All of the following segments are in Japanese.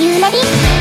夢見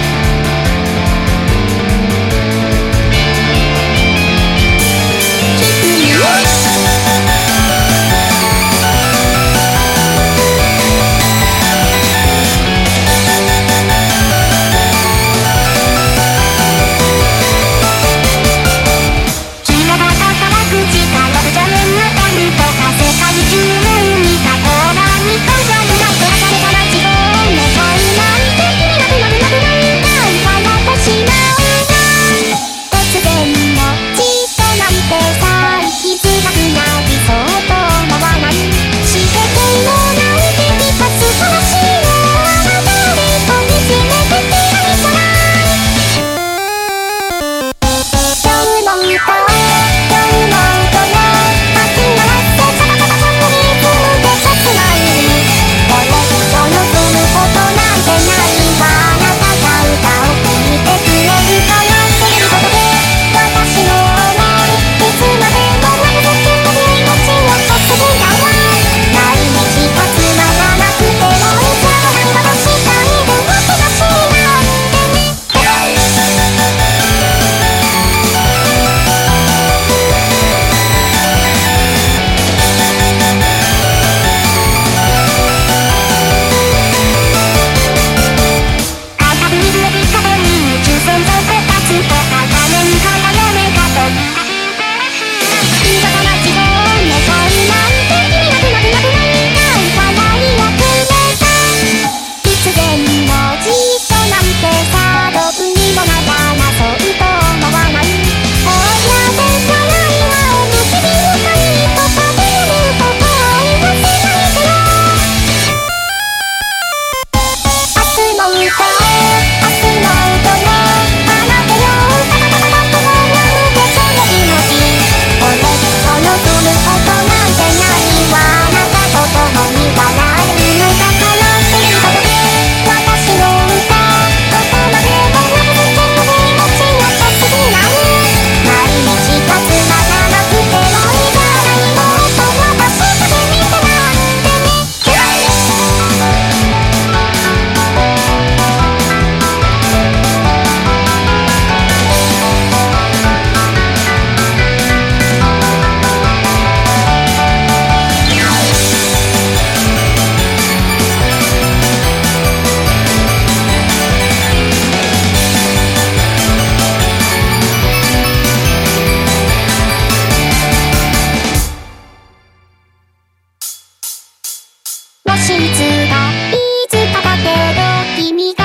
いつかいつかだけど君が